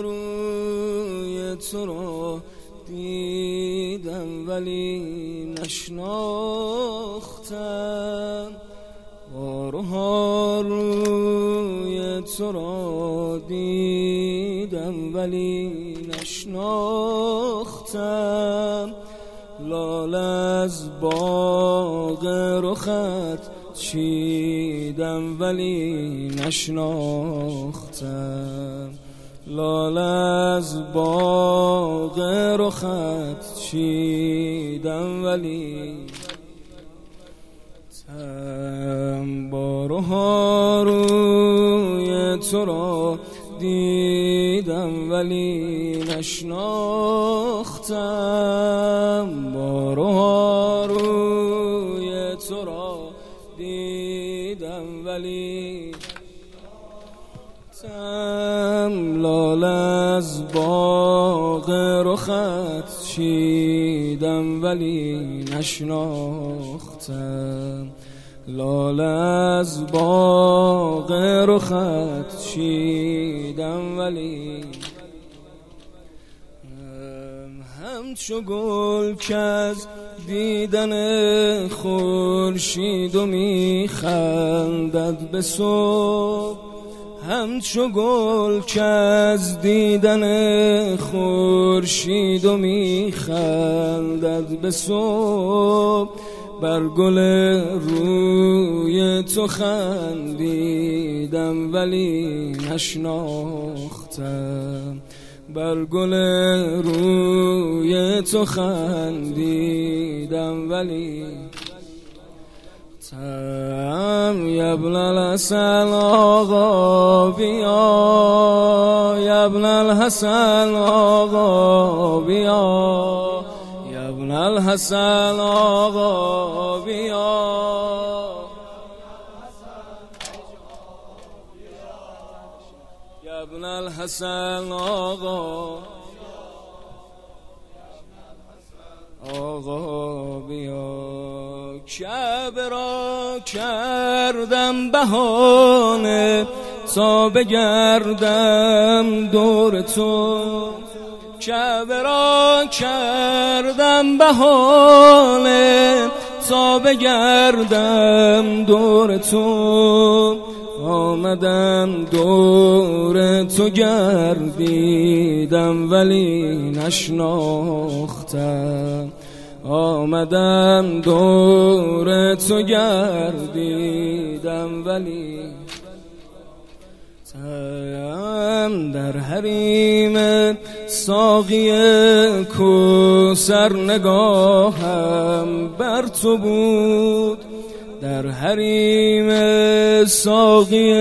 روی تو رو دیدم ولی نشناختم. بارها روی تو رو دیدم ولی نشناختم. لال از باغ رخت چیدم ولی نشناختم. لال از باغ رخت چیدم ولی تم بارها روی تو را دیدم ولی نشناختم. رخت چیدم ولی نشناختم. لال از باغ رخت چیدم ولی همچو گل که از دیدن خورشید و میخندد به صبح همچو گل که از دیدن خورشید و میخندد به صبح بر گل روی تو خندیدم ولی نشناختم. بر گل روی تو خندیدم ولی تم الحسن آقا بیا یبن الحسن آقا بیا. یبن الحسن آقا بیا. ابن الحسن آقا. آقا بیا. کعبه را کردم بهانه. تا بگردم دور تو. کعبه را کردم بهانه. تا بگردم دور تو. آمدم دور تو گردیدم ولی نشناختم. آمدم دور تو گردیدم ولی در حریم ساقی کوسر نگاهم بر تو بود. در حریم ساقی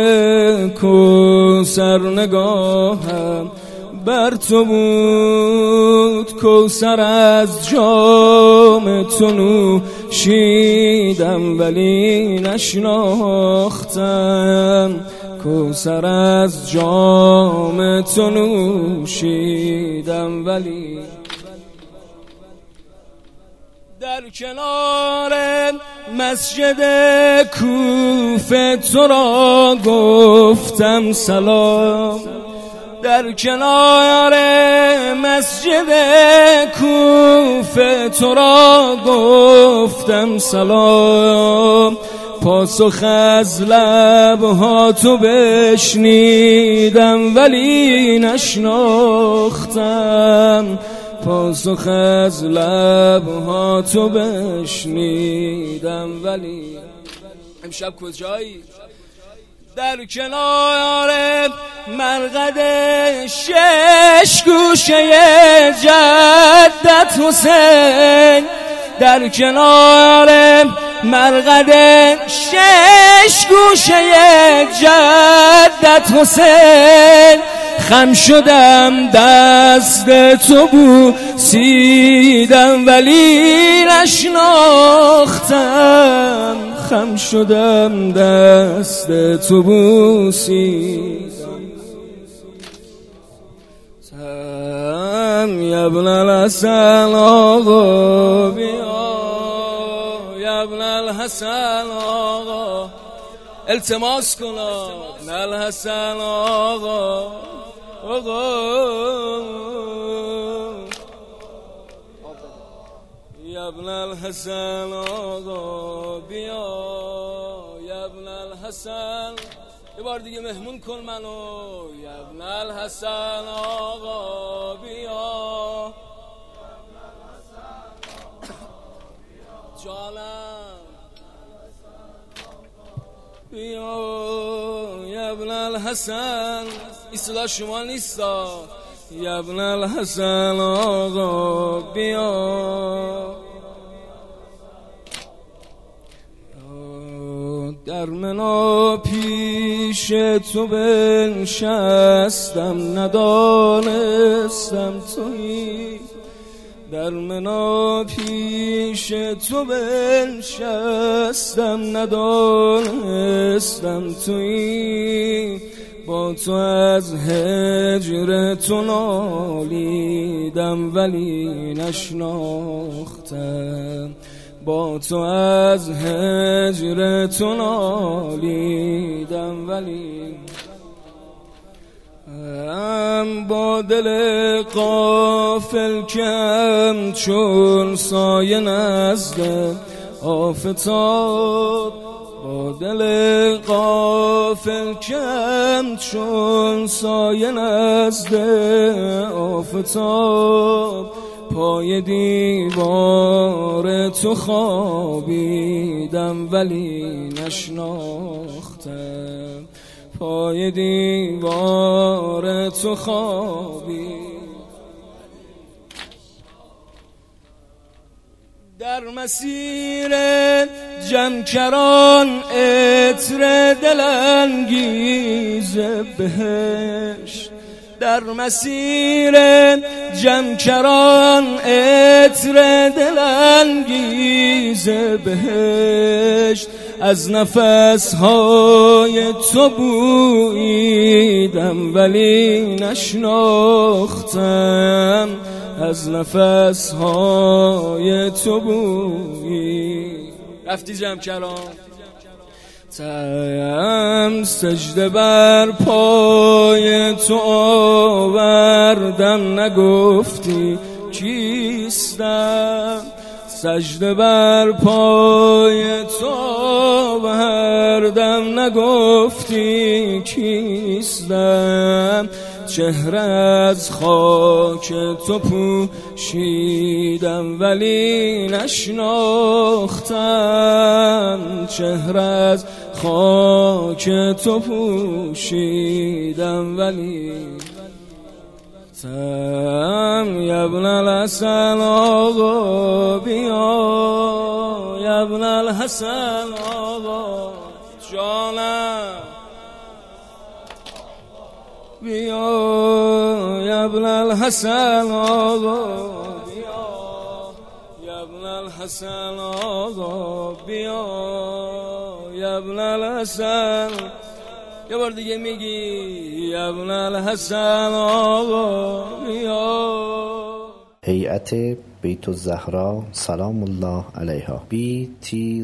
کوسر نگاهم بر تو بود. کوسر از جام تو نوشیدم ولی نشناختم. کوسر از جام تو نوشیدم ولی در کنار مسجد کوفه تو را گفتم سلام. در کنار مسجد کوفه تو را گفتم سلام. پاسخ از لبها تو بشنیدم ولی نشناختم. پاسخ از لبها تو بشنیدم ولی امشب کجایی؟ در کنار مرقد شش گوشه جدت حسین. در کنار مرقد شش گوشه جدت حسین. خم شدم دست تو بوسیدم ولی نشناختم. خم شدم دست تو بوسیدم تم یبن الحسن آقا بیا یبن الحسن آقا التماس کن الحسن آقا یبن الحسن آقا بیا. یبن الحسن یه بار دیگه مهمون کن منو. یبن الحسن آقا بیا. بیا یبن الحسن این شما نیستا یبن الحسن آقا بیا در منا پیش تو بنشستم ندانستم توی در منا پیش تو بنشستم ندانستم توی با تو از هجر تو نالیدم ولی نشناختم. با تو از هجر تو نالیدم ولی ام با دل قافل کم چون سایه نزد آفتاب با دل قافل کم چون سایه نزد آفتاب. پای دیوار تو خوابیدم ولی نشناختم. پای دیوار تو خوابی در مسیر جمکران اتر دلنگیز بهشت. در مسیر جمکران اتر دلنگیز بهشت. از نفس های تو بویدم ولی نشناختم. از نفس های تو بویی. رفتی جمکران تم سجده بر پای تو آوردم. نگفتی کیستم؟ سجده بر پای تو آوردم. نگفتی کیستم؟ چهره از خاک تو پوشیدم ولی نشناختم چهره از خاک تو پوشیدم ولی تم یبن الحسن آقا بیا یبن الحسن آقا جانم. بیا یبن الحسن آقا بیا یبن الحسن آقا بیا یبن الحسن یه بار دیگه میگی یبن الحسن آقا بیا هیئت بیت الزهرا سلام الله علیها btzs.ir